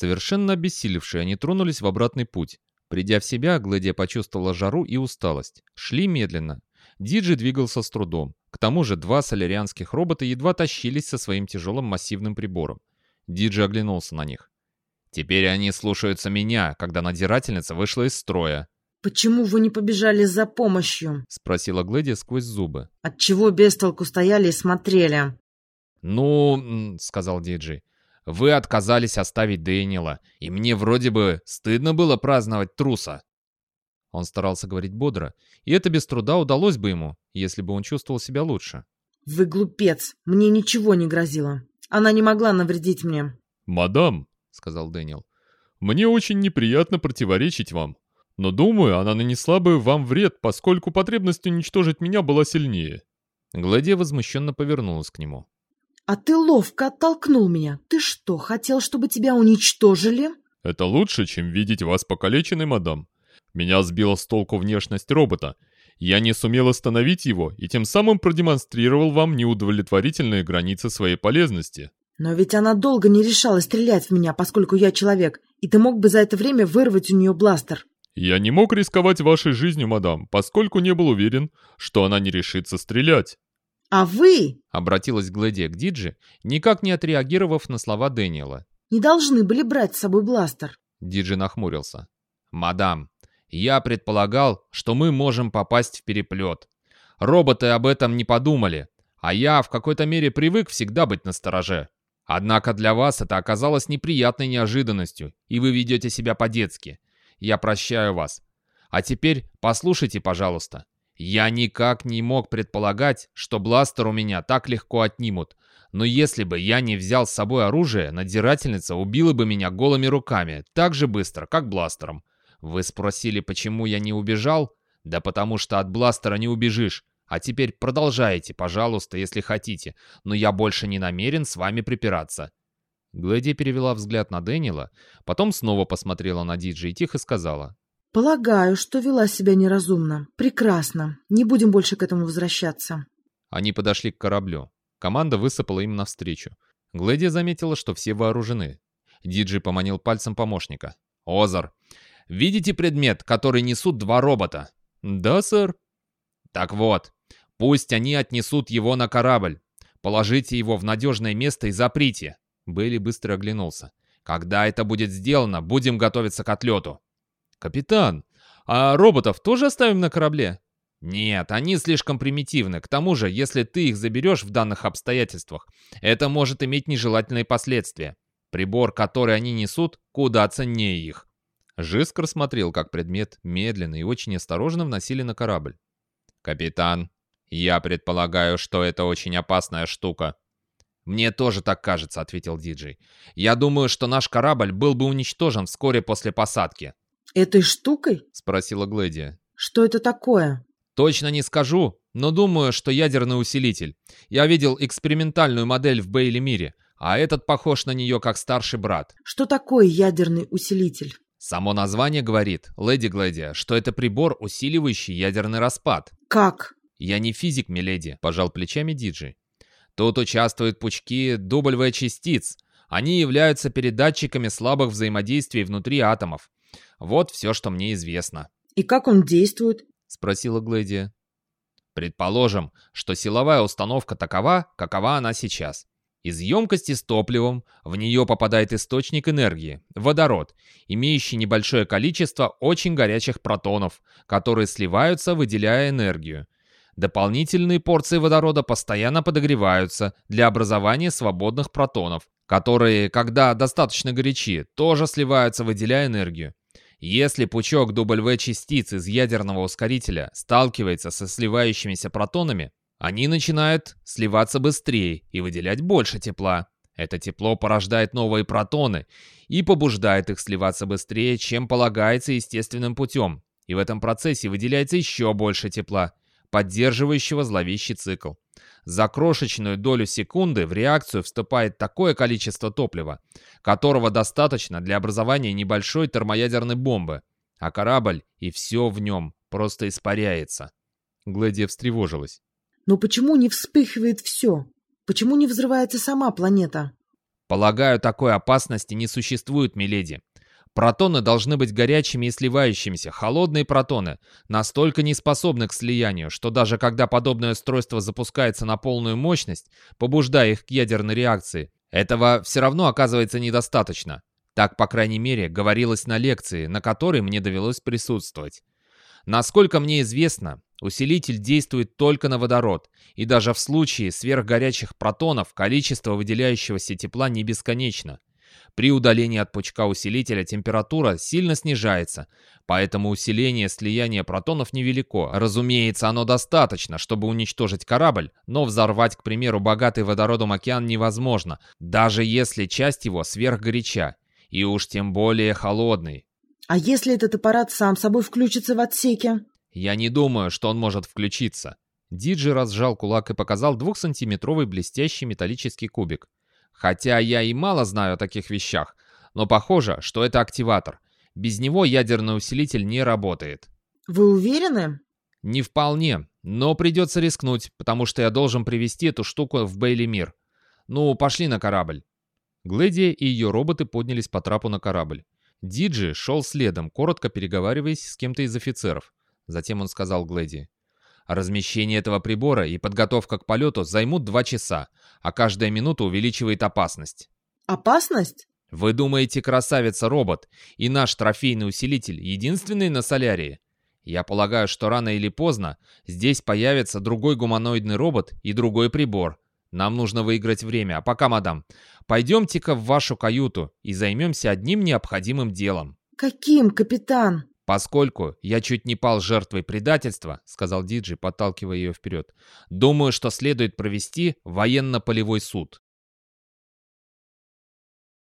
Совершенно обессилевшие, они тронулись в обратный путь. Придя в себя, Глэдия почувствовала жару и усталость. Шли медленно. Диджи двигался с трудом. К тому же два солярианских робота едва тащились со своим тяжелым массивным прибором. Диджи оглянулся на них. «Теперь они слушаются меня, когда надзирательница вышла из строя», «Почему вы не побежали за помощью?» — спросила Глэдия сквозь зубы. «Отчего без толку стояли и смотрели?» «Ну, — сказал Диджей, — вы отказались оставить Дэниела, и мне вроде бы стыдно было праздновать труса». Он старался говорить бодро, и это без труда удалось бы ему, если бы он чувствовал себя лучше. «Вы глупец, мне ничего не грозило. Она не могла навредить мне». «Мадам», — сказал Дэниел, — «мне очень неприятно противоречить вам, но думаю, она нанесла бы вам вред, поскольку потребность уничтожить меня была сильнее». Гладия возмущенно повернулась к нему. «А ты ловко оттолкнул меня. Ты что, хотел, чтобы тебя уничтожили?» «Это лучше, чем видеть вас покалеченной, мадам. Меня сбила с толку внешность робота. Я не сумел остановить его и тем самым продемонстрировал вам неудовлетворительные границы своей полезности». «Но ведь она долго не решалась стрелять в меня, поскольку я человек, и ты мог бы за это время вырвать у нее бластер». «Я не мог рисковать вашей жизнью, мадам, поскольку не был уверен, что она не решится стрелять». «А вы...» — обратилась Глэдия к Диджи, никак не отреагировав на слова Дэниела. «Не должны были брать с собой бластер». Диджи нахмурился. «Мадам, я предполагал, что мы можем попасть в переплет. Роботы об этом не подумали, а я в какой-то мере привык всегда быть настороже. Однако для вас это оказалось неприятной неожиданностью, и вы ведете себя по-детски я прощаю вас. А теперь послушайте, пожалуйста. Я никак не мог предполагать, что бластер у меня так легко отнимут. Но если бы я не взял с собой оружие, надзирательница убила бы меня голыми руками, так же быстро, как бластером. Вы спросили, почему я не убежал? Да потому что от бластера не убежишь. А теперь продолжайте, пожалуйста, если хотите, но я больше не намерен с вами припираться. Глэди перевела взгляд на Дэниела, потом снова посмотрела на Диджи и тихо сказала. «Полагаю, что вела себя неразумно. Прекрасно. Не будем больше к этому возвращаться». Они подошли к кораблю. Команда высыпала им навстречу. Глэди заметила, что все вооружены. Диджи поманил пальцем помощника. «Озар, видите предмет, который несут два робота?» «Да, сэр». «Так вот, пусть они отнесут его на корабль. Положите его в надежное место и заприте. Бейли быстро оглянулся. «Когда это будет сделано, будем готовиться к отлету». «Капитан, а роботов тоже оставим на корабле?» «Нет, они слишком примитивны. К тому же, если ты их заберешь в данных обстоятельствах, это может иметь нежелательные последствия. Прибор, который они несут, куда ценнее их». Жискар смотрел, как предмет медленно и очень осторожно вносили на корабль. «Капитан, я предполагаю, что это очень опасная штука», «Мне тоже так кажется», — ответил Диджей. «Я думаю, что наш корабль был бы уничтожен вскоре после посадки». «Этой штукой?» — спросила Глэдия. «Что это такое?» «Точно не скажу, но думаю, что ядерный усилитель. Я видел экспериментальную модель в Бейли-мире, а этот похож на нее как старший брат». «Что такое ядерный усилитель?» Само название говорит, леди Глэдия, что это прибор, усиливающий ядерный распад. «Как?» «Я не физик, миледи», — пожал плечами Диджи. Тут участвуют пучки W-частиц. Они являются передатчиками слабых взаимодействий внутри атомов. Вот все, что мне известно. «И как он действует?» — спросила Глэдия. «Предположим, что силовая установка такова, какова она сейчас. Из емкости с топливом в нее попадает источник энергии – водород, имеющий небольшое количество очень горячих протонов, которые сливаются, выделяя энергию. Дополнительные порции водорода постоянно подогреваются для образования свободных протонов, которые, когда достаточно горячи, тоже сливаются, выделяя энергию. Если пучок W-частиц из ядерного ускорителя сталкивается со сливающимися протонами, они начинают сливаться быстрее и выделять больше тепла. Это тепло порождает новые протоны и побуждает их сливаться быстрее, чем полагается естественным путем. И в этом процессе выделяется еще больше тепла, поддерживающего зловещий цикл. За крошечную долю секунды в реакцию вступает такое количество топлива, которого достаточно для образования небольшой термоядерной бомбы, а корабль и все в нем просто испаряется. Глэдия встревожилась. «Но почему не вспыхивает все? Почему не взрывается сама планета?» Полагаю, такой опасности не существует, миледи. Протоны должны быть горячими и сливающимися. Холодные протоны настолько не способны к слиянию, что даже когда подобное устройство запускается на полную мощность, побуждая их к ядерной реакции, этого все равно оказывается недостаточно. Так, по крайней мере, говорилось на лекции, на которой мне довелось присутствовать. Насколько мне известно, усилитель действует только на водород, и даже в случае сверхгорячих протонов количество выделяющегося тепла не бесконечно. При удалении от пучка усилителя температура сильно снижается, поэтому усиление слияния протонов невелико. Разумеется, оно достаточно, чтобы уничтожить корабль, но взорвать, к примеру, богатый водородом океан невозможно, даже если часть его сверхгоряча, и уж тем более холодный. А если этот аппарат сам собой включится в отсеке? Я не думаю, что он может включиться. Диджи разжал кулак и показал двухсантиметровый блестящий металлический кубик. Хотя я и мало знаю о таких вещах, но похоже, что это активатор. Без него ядерный усилитель не работает. Вы уверены? Не вполне, но придется рискнуть, потому что я должен привести эту штуку в Бейли мир. Ну, пошли на корабль. Глэдия и ее роботы поднялись по трапу на корабль. Диджи шел следом, коротко переговариваясь с кем-то из офицеров. Затем он сказал Глэди. Размещение этого прибора и подготовка к полету займут два часа, а каждая минута увеличивает опасность. Опасность? Вы думаете, красавица-робот и наш трофейный усилитель единственный на Солярии? Я полагаю, что рано или поздно здесь появится другой гуманоидный робот и другой прибор. Нам нужно выиграть время. А пока, мадам, пойдемте-ка в вашу каюту и займемся одним необходимым делом. Каким, капитан? «Поскольку я чуть не пал жертвой предательства», — сказал Диджи, подталкивая ее вперед, «думаю, что следует провести военно-полевой суд».